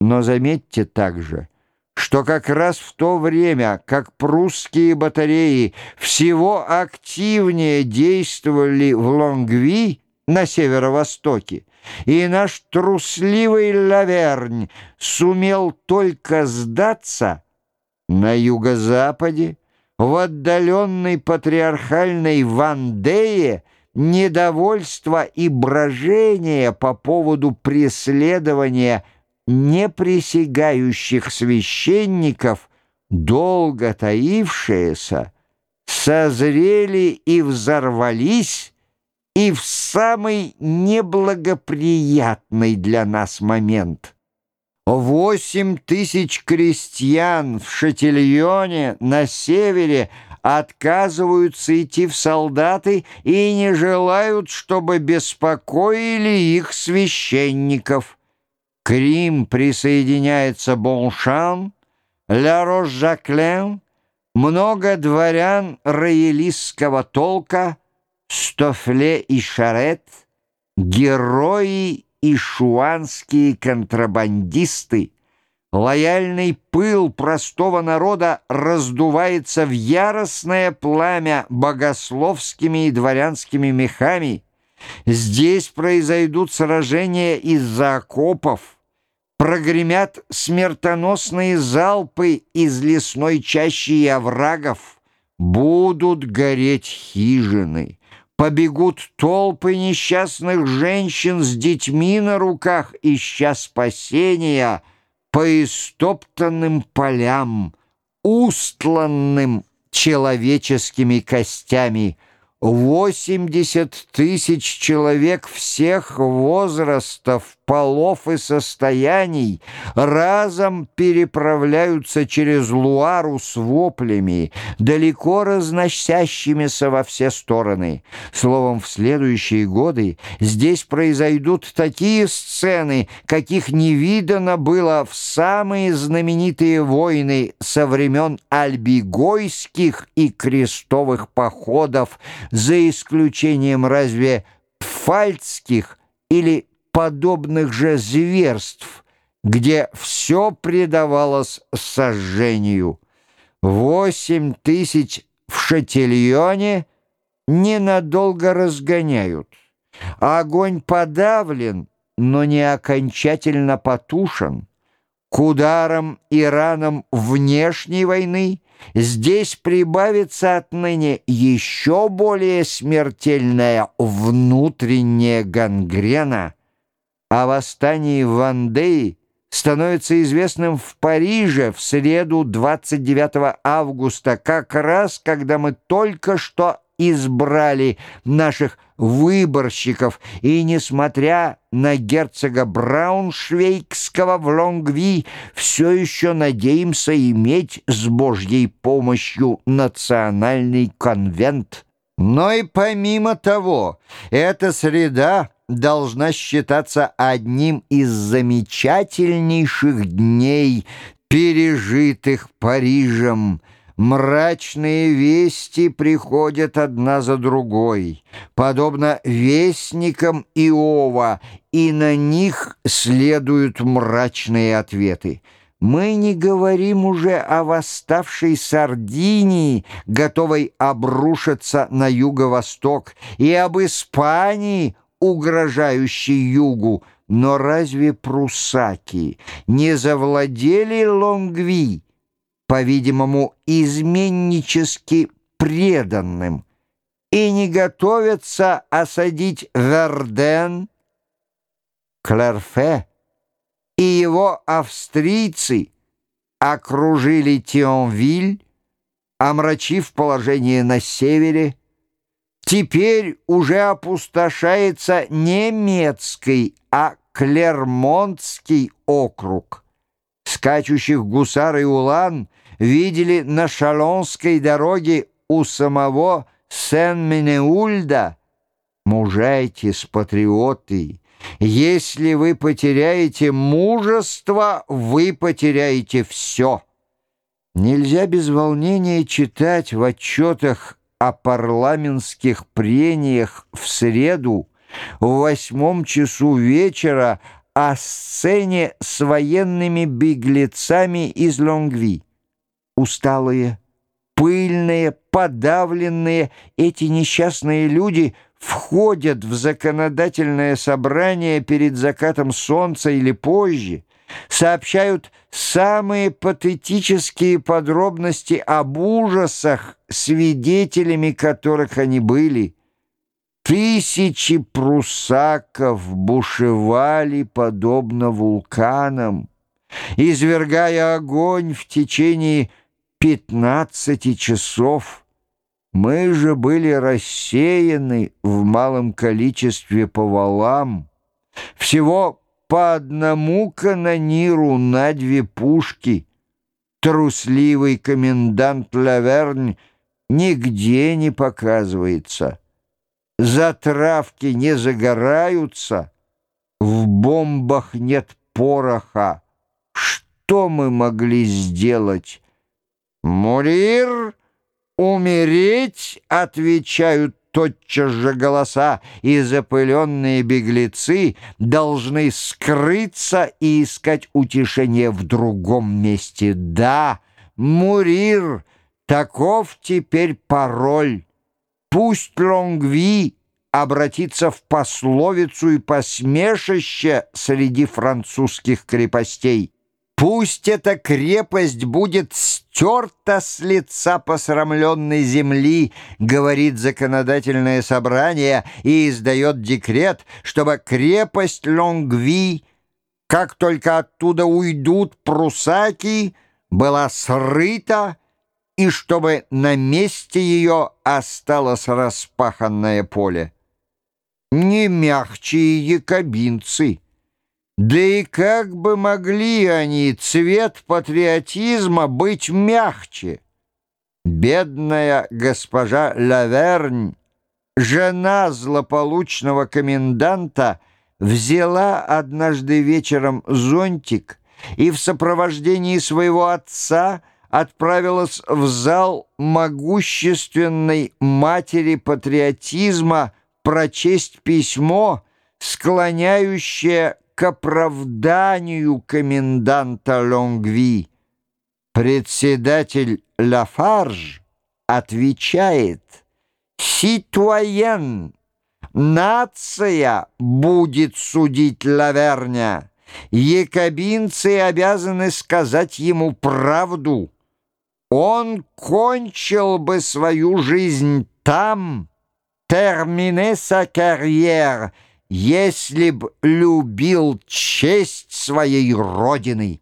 Но заметьте также, что как раз в то время, как прусские батареи всего активнее действовали в Лонгви на северо-востоке, и наш трусливый Лавернь сумел только сдаться на юго-западе, в отдаленной патриархальной Вандее недовольство и брожение по поводу преследования неприсягающих священников, долго таившиеся, созрели и взорвались, и в самый неблагоприятный для нас момент. Восемь тысяч крестьян в Шатильоне на севере отказываются идти в солдаты и не желают, чтобы беспокоили их священников. К Рим присоединяется Боншан, Ля Рош-Жаклен, много дворян роялистского толка — Стофле и Шарет, герои и шуанские контрабандисты, лояльный пыл простого народа раздувается в яростное пламя богословскими и дворянскими мехами. Здесь произойдут сражения из-за окопов, прогремят смертоносные залпы из лесной чащи и оврагов, будут гореть хижины побегут толпы несчастных женщин с детьми на руках, ища спасения по истоптанным полям, устланным человеческими костями — Восемьдесят тысяч человек всех возрастов, полов и состояний разом переправляются через Луару с воплями, далеко разносящимися во все стороны. Словом, в следующие годы здесь произойдут такие сцены, каких не видано было в самые знаменитые войны со времен альбигойских и крестовых походов, за исключением разве пфальцких или подобных же зверств, где все предавалось сожжению. Восемь тысяч в Шатильоне ненадолго разгоняют. Огонь подавлен, но не окончательно потушен. К ударам ранам внешней войны здесь прибавится отныне еще более смертельная внутренняя гангрена, а восстание в Вандеи становится известным в Париже в среду 29 августа, как раз когда мы только что избрали наших выборщиков, и, несмотря на герцога Брауншвейгского в Лонгви, все еще надеемся иметь с Божьей помощью национальный конвент. Но и помимо того, эта среда должна считаться одним из замечательнейших дней, пережитых Парижем, Мрачные вести приходят одна за другой, подобно вестникам Иова, и на них следуют мрачные ответы. Мы не говорим уже о восставшей Сардинии, готовой обрушиться на юго-восток, и об Испании, угрожающей югу, но разве прусаки не завладели Лонгви? по-видимому, изменнически преданным, и не готовятся осадить Верден, Клерфе и его австрийцы окружили Тионвиль, омрачив положение на севере, теперь уже опустошается немецкий, а Клермонтский округ. Скачущих гусар и улан видели на Шалонской дороге у самого Сен-Менеульда. Мужайтесь, патриоты! Если вы потеряете мужество, вы потеряете все. Нельзя без волнения читать в отчетах о парламентских прениях в среду в восьмом часу вечера о сцене с военными беглецами из Лонгви. Усталые, пыльные, подавленные, эти несчастные люди входят в законодательное собрание перед закатом солнца или позже, сообщают самые патетические подробности об ужасах, свидетелями которых они были – Тысячи прусаков бушевали подобно вулканам, извергая огонь в течение пятнадцати часов. Мы же были рассеяны в малом количестве по валам, всего по одному канониру на две пушки. Трусливый комендант Лавернь нигде не показывается затравки не загораются, в бомбах нет пороха. Что мы могли сделать? Мурир, умереть, отвечают тотчас же голоса, и запыленные беглецы должны скрыться и искать утешение в другом месте. Да, Мурир, таков теперь пароль. Пусть Лонгви обратится в пословицу и посмешище среди французских крепостей. Пусть эта крепость будет стерта с лица посрамленной земли, говорит законодательное собрание и издает декрет, чтобы крепость Лонгви, как только оттуда уйдут прусаки, была срыта и чтобы на месте ее осталось распаханное поле. Не мягче якобинцы. Да и как бы могли они, цвет патриотизма, быть мягче? Бедная госпожа Лавернь, жена злополучного коменданта, взяла однажды вечером зонтик и в сопровождении своего отца – отправилась в зал могущественной матери патриотизма прочесть письмо, склоняющее к оправданию коменданта Лонгви. Председатель Лафарж отвечает «Ситуаен, нация будет судить Лаверня». Якобинцы обязаны сказать ему правду. Он кончил бы свою жизнь там, термине sa карьер, если б любил честь своей родины.